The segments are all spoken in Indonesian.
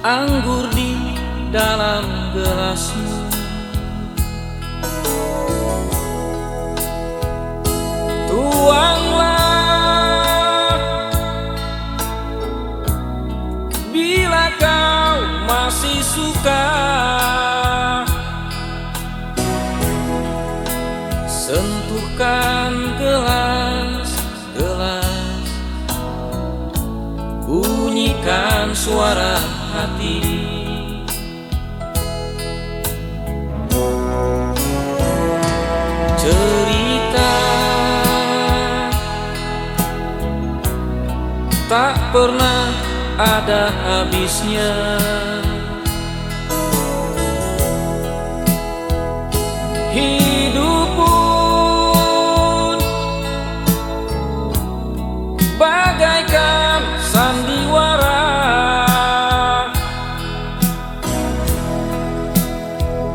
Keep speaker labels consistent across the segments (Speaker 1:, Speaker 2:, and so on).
Speaker 1: anggur di dalam gelasmu. Tuanglah Bila kau masih suka. Sentuhkan gelas-gelas Suara hati. Cerita Tak pernah ada habisnya. Hidup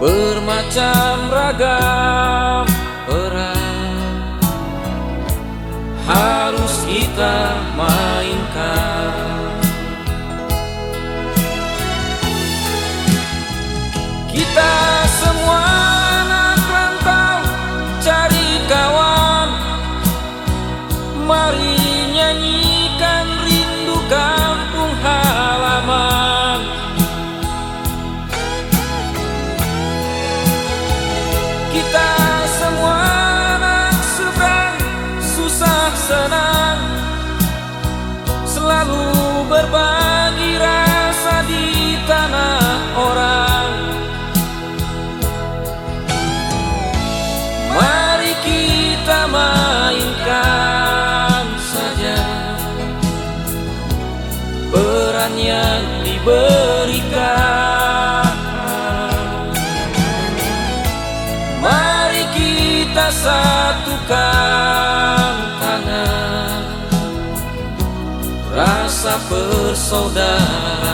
Speaker 1: Bermacam ragam peran Harus kita mainkan Selalu berbagi rasa di tanah orang. Mari kita mainkan saja Peran yang diberikan. Mari kita satukan Rasa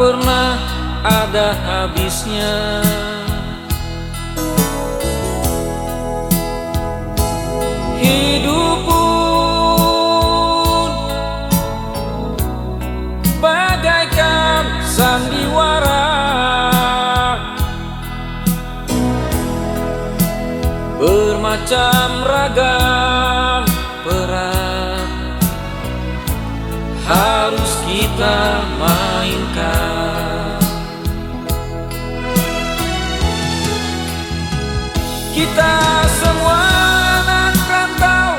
Speaker 1: pernah ada habisnya. Hidup pun bagaikan sandiwara. Bermacam ragam peran harus kita kita semua anak rantau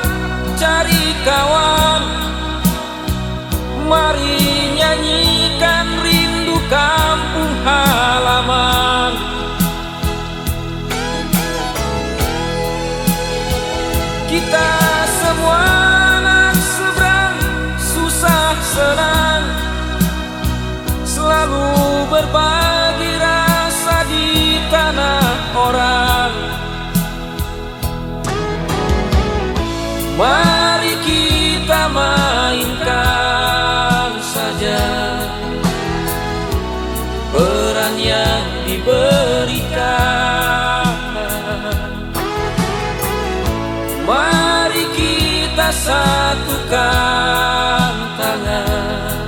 Speaker 1: cari kawan. Mari nyanyikan rindu kampung halaman. Kita satukan tangan.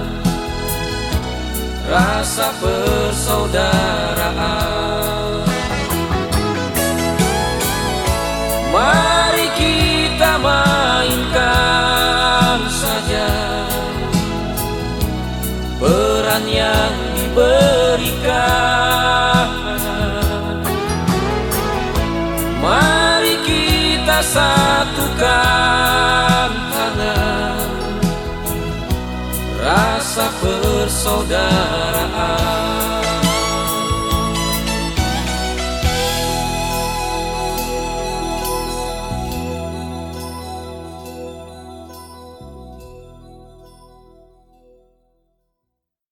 Speaker 1: Rasa persaudaraan. Mari kita mainkan saja. Peran yang diberikan persaudaraan